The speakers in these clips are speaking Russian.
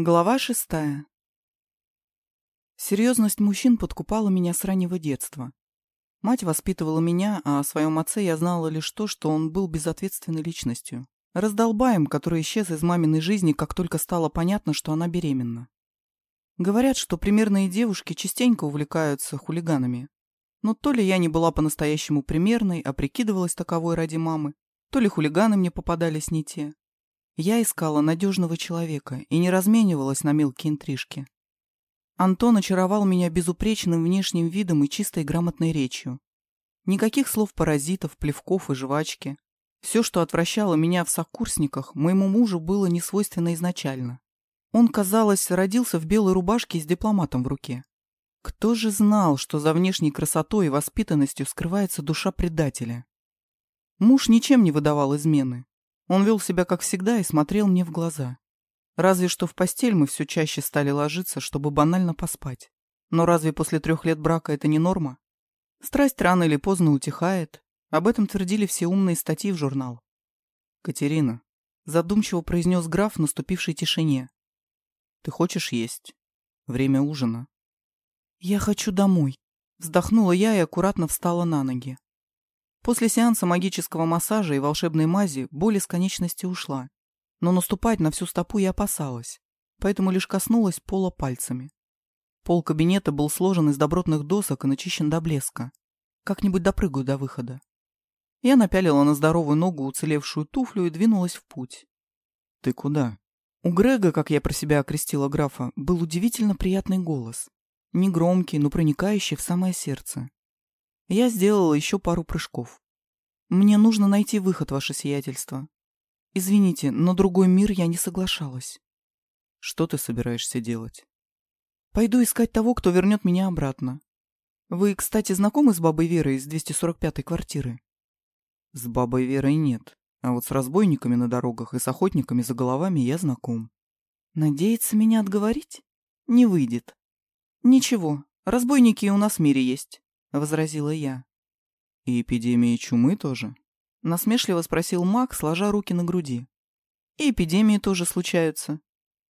Глава шестая. Серьезность мужчин подкупала меня с раннего детства. Мать воспитывала меня, а о своем отце я знала лишь то, что он был безответственной личностью. Раздолбаем, который исчез из маминой жизни, как только стало понятно, что она беременна. Говорят, что примерные девушки частенько увлекаются хулиганами. Но то ли я не была по-настоящему примерной, а прикидывалась таковой ради мамы, то ли хулиганы мне попадались не те. Я искала надежного человека и не разменивалась на мелкие интрижки. Антон очаровал меня безупречным внешним видом и чистой грамотной речью. Никаких слов паразитов, плевков и жвачки. Все, что отвращало меня в сокурсниках, моему мужу было несвойственно изначально. Он, казалось, родился в белой рубашке с дипломатом в руке. Кто же знал, что за внешней красотой и воспитанностью скрывается душа предателя? Муж ничем не выдавал измены. Он вел себя как всегда и смотрел мне в глаза. Разве что в постель мы все чаще стали ложиться, чтобы банально поспать. Но разве после трех лет брака это не норма? Страсть рано или поздно утихает. Об этом твердили все умные статьи в журнал. «Катерина», — задумчиво произнес граф в наступившей тишине. «Ты хочешь есть? Время ужина». «Я хочу домой», — вздохнула я и аккуратно встала на ноги. После сеанса магического массажа и волшебной мази боль из конечности ушла. Но наступать на всю стопу я опасалась, поэтому лишь коснулась пола пальцами. Пол кабинета был сложен из добротных досок и начищен до блеска. Как-нибудь допрыгаю до выхода. Я напялила на здоровую ногу уцелевшую туфлю и двинулась в путь. «Ты куда?» У Грега, как я про себя окрестила графа, был удивительно приятный голос. Негромкий, но проникающий в самое сердце. Я сделала еще пару прыжков. Мне нужно найти выход, ваше сиятельство. Извините, но другой мир я не соглашалась. Что ты собираешься делать? Пойду искать того, кто вернет меня обратно. Вы, кстати, знакомы с бабой Верой из 245-й квартиры? С бабой Верой нет, а вот с разбойниками на дорогах и с охотниками за головами я знаком. Надеется меня отговорить? Не выйдет. Ничего, разбойники у нас в мире есть. — возразила я. «И эпидемии чумы тоже?» — насмешливо спросил маг, сложа руки на груди. «И эпидемии тоже случаются.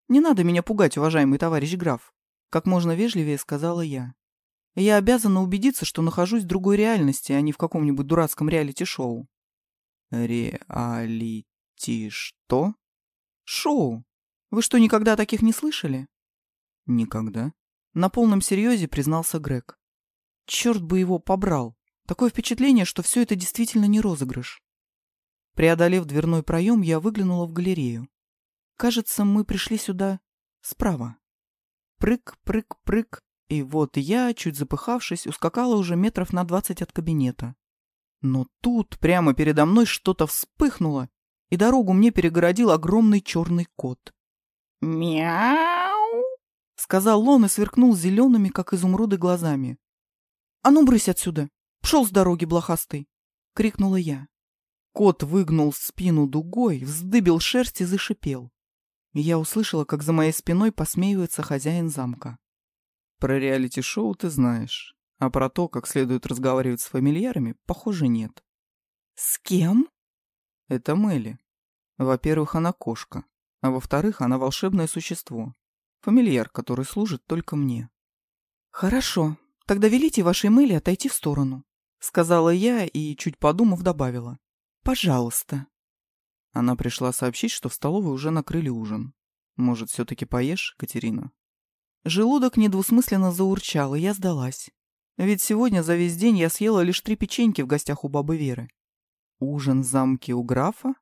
Не надо меня пугать, уважаемый товарищ граф», — как можно вежливее сказала я. «Я обязана убедиться, что нахожусь в другой реальности, а не в каком-нибудь дурацком реалити-шоу». «Реалити что?» «Шоу. Вы что, никогда таких не слышали?» «Никогда», — на полном серьезе признался Грег. Черт бы его побрал. Такое впечатление, что все это действительно не розыгрыш. Преодолев дверной проем, я выглянула в галерею. Кажется, мы пришли сюда справа. Прыг, прыг, прыг. И вот я, чуть запыхавшись, ускакала уже метров на двадцать от кабинета. Но тут прямо передо мной что-то вспыхнуло, и дорогу мне перегородил огромный черный кот. «Мяу!» — сказал он и сверкнул зелеными, как изумруды, глазами. «А ну, брысь отсюда! Пшел с дороги, блохастый!» — крикнула я. Кот выгнул спину дугой, вздыбил шерсть и зашипел. Я услышала, как за моей спиной посмеивается хозяин замка. «Про реалити-шоу ты знаешь, а про то, как следует разговаривать с фамильярами, похоже, нет». «С кем?» «Это Мелли. Во-первых, она кошка, а во-вторых, она волшебное существо. Фамильяр, который служит только мне». «Хорошо, «Тогда велите вашей Мэлли отойти в сторону», — сказала я и, чуть подумав, добавила. «Пожалуйста». Она пришла сообщить, что в столовой уже накрыли ужин. «Может, все-таки поешь, Катерина?» Желудок недвусмысленно заурчал, и я сдалась. Ведь сегодня за весь день я съела лишь три печеньки в гостях у бабы Веры. Ужин в замке у графа?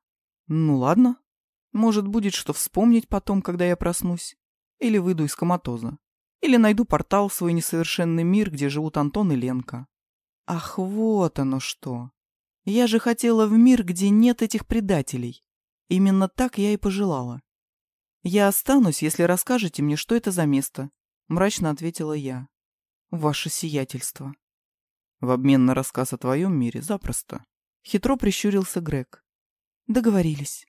Ну ладно. Может, будет что вспомнить потом, когда я проснусь. Или выйду из коматоза. Или найду портал в свой несовершенный мир, где живут Антон и Ленка. Ах, вот оно что. Я же хотела в мир, где нет этих предателей. Именно так я и пожелала. Я останусь, если расскажете мне, что это за место, мрачно ответила я. Ваше сиятельство. В обмен на рассказ о твоем мире запросто. Хитро прищурился Грег. Договорились.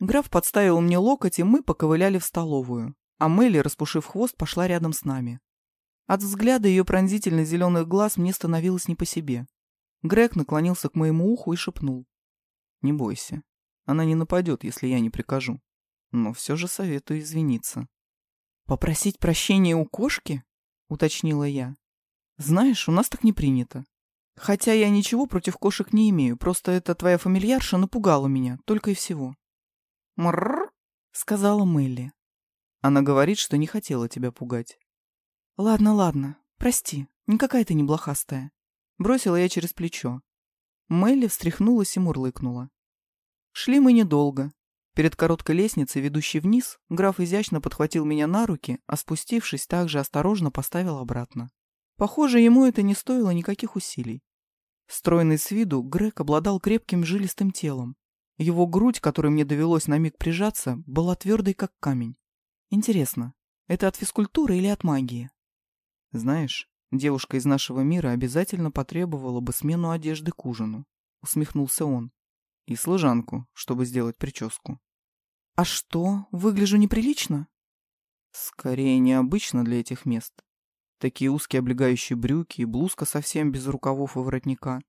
Граф подставил мне локоть, и мы поковыляли в столовую а Мелли, распушив хвост, пошла рядом с нами. От взгляда ее пронзительно зеленых глаз мне становилось не по себе. Грег наклонился к моему уху и шепнул. «Не бойся. Она не нападет, если я не прикажу. Но все же советую извиниться». Попросить прощения у кошки? Уточнила я. Знаешь, у нас так не принято. Хотя я ничего против кошек не имею, просто эта твоя фамильярша напугала меня, только и всего. «Мрррр», — сказала Мелли. Она говорит, что не хотела тебя пугать. «Ладно, ладно, прости, никакая ты не блохастая». Бросила я через плечо. Мелли встряхнулась и мурлыкнула. Шли мы недолго. Перед короткой лестницей, ведущей вниз, граф изящно подхватил меня на руки, а спустившись, также осторожно поставил обратно. Похоже, ему это не стоило никаких усилий. Стройный с виду, Грег обладал крепким жилистым телом. Его грудь, которой мне довелось на миг прижаться, была твердой, как камень. Интересно, это от физкультуры или от магии? Знаешь, девушка из нашего мира обязательно потребовала бы смену одежды к ужину, усмехнулся он. И служанку, чтобы сделать прическу. А что, выгляжу неприлично? Скорее необычно для этих мест. Такие узкие облегающие брюки и блузка совсем без рукавов и воротника.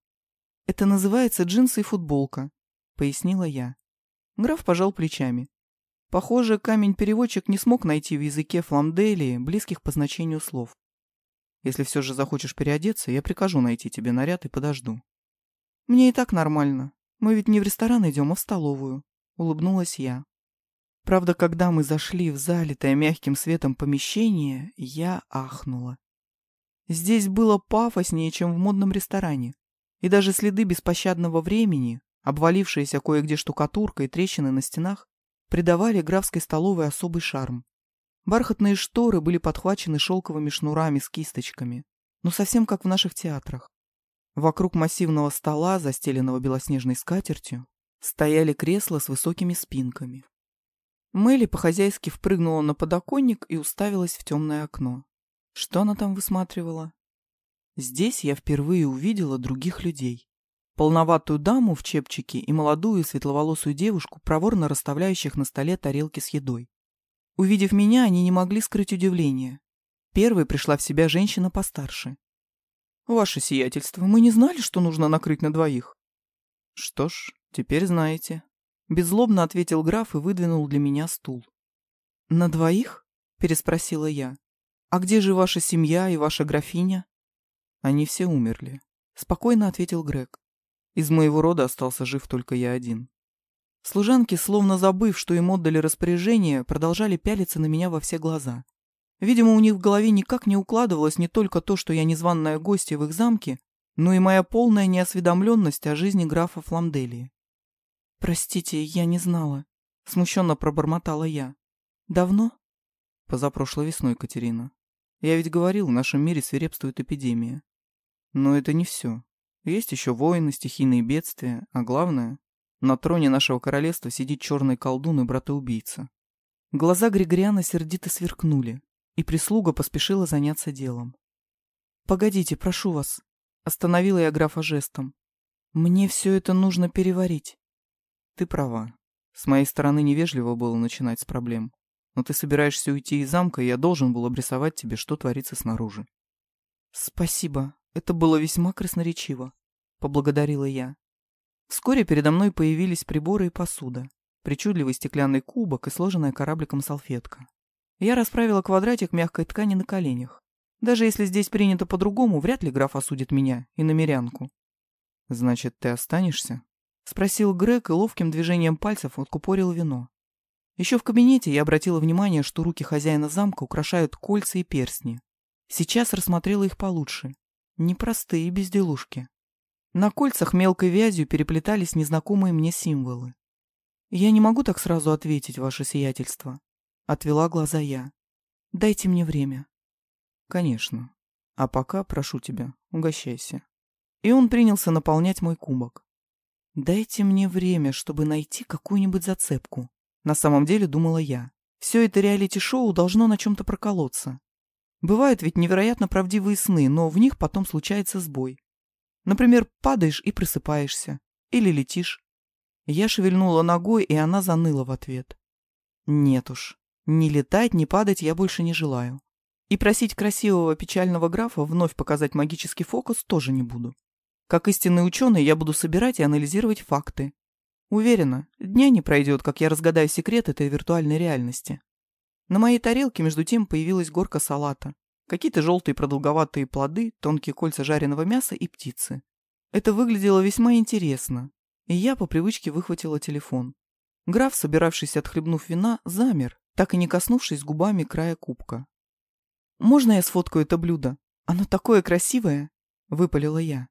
Это называется джинсы и футболка, пояснила я. Граф пожал плечами. Похоже, камень-переводчик не смог найти в языке фламделии близких по значению слов. Если все же захочешь переодеться, я прикажу найти тебе наряд и подожду. Мне и так нормально. Мы ведь не в ресторан идем, а в столовую. Улыбнулась я. Правда, когда мы зашли в залитое мягким светом помещение, я ахнула. Здесь было пафоснее, чем в модном ресторане. И даже следы беспощадного времени, обвалившаяся кое-где штукатурка и трещины на стенах, придавали графской столовой особый шарм. Бархатные шторы были подхвачены шелковыми шнурами с кисточками, но совсем как в наших театрах. Вокруг массивного стола, застеленного белоснежной скатертью, стояли кресла с высокими спинками. Мелли по-хозяйски впрыгнула на подоконник и уставилась в темное окно. Что она там высматривала? Здесь я впервые увидела других людей. Полноватую даму в чепчике и молодую светловолосую девушку, проворно расставляющих на столе тарелки с едой. Увидев меня, они не могли скрыть удивление. Первой пришла в себя женщина постарше. «Ваше сиятельство, мы не знали, что нужно накрыть на двоих». «Что ж, теперь знаете», — беззлобно ответил граф и выдвинул для меня стул. «На двоих?» — переспросила я. «А где же ваша семья и ваша графиня?» «Они все умерли», — спокойно ответил Грег. «Из моего рода остался жив только я один». Служанки, словно забыв, что им отдали распоряжение, продолжали пялиться на меня во все глаза. Видимо, у них в голове никак не укладывалось не только то, что я незваная гостья в их замке, но и моя полная неосведомленность о жизни графа Фламделии. «Простите, я не знала», — смущенно пробормотала я. «Давно?» Позапрошлой весной, Катерина. Я ведь говорил, в нашем мире свирепствует эпидемия. Но это не все. Есть еще войны, стихийные бедствия, а главное, на троне нашего королевства сидит черный колдун и братоубийца. Глаза Григориана сердито сверкнули, и прислуга поспешила заняться делом. «Погодите, прошу вас», — остановила я графа жестом. «Мне все это нужно переварить». «Ты права. С моей стороны невежливо было начинать с проблем. Но ты собираешься уйти из замка, и я должен был обрисовать тебе, что творится снаружи. Спасибо. Это было весьма красноречиво. Поблагодарила я. Вскоре передо мной появились приборы и посуда. Причудливый стеклянный кубок и сложенная корабликом салфетка. Я расправила квадратик мягкой ткани на коленях. Даже если здесь принято по-другому, вряд ли граф осудит меня и намерянку. «Значит, ты останешься?» — спросил Грег и ловким движением пальцев откупорил вино. Еще в кабинете я обратила внимание, что руки хозяина замка украшают кольца и перстни. Сейчас рассмотрела их получше. Непростые безделушки. На кольцах мелкой вязью переплетались незнакомые мне символы. «Я не могу так сразу ответить, ваше сиятельство», — отвела глаза я. «Дайте мне время». «Конечно. А пока, прошу тебя, угощайся». И он принялся наполнять мой кубок. «Дайте мне время, чтобы найти какую-нибудь зацепку», на самом деле, думала я, все это реалити-шоу должно на чем-то проколоться. Бывают ведь невероятно правдивые сны, но в них потом случается сбой. Например, падаешь и просыпаешься. Или летишь. Я шевельнула ногой, и она заныла в ответ. Нет уж, ни летать, ни падать я больше не желаю. И просить красивого печального графа вновь показать магический фокус тоже не буду. Как истинный ученый я буду собирать и анализировать факты, Уверена, дня не пройдет, как я разгадаю секрет этой виртуальной реальности. На моей тарелке между тем появилась горка салата, какие-то желтые продолговатые плоды, тонкие кольца жареного мяса и птицы. Это выглядело весьма интересно, и я по привычке выхватила телефон. Граф, собиравшийся отхлебнув вина, замер, так и не коснувшись губами края кубка. «Можно я сфоткаю это блюдо? Оно такое красивое!» — выпалила я.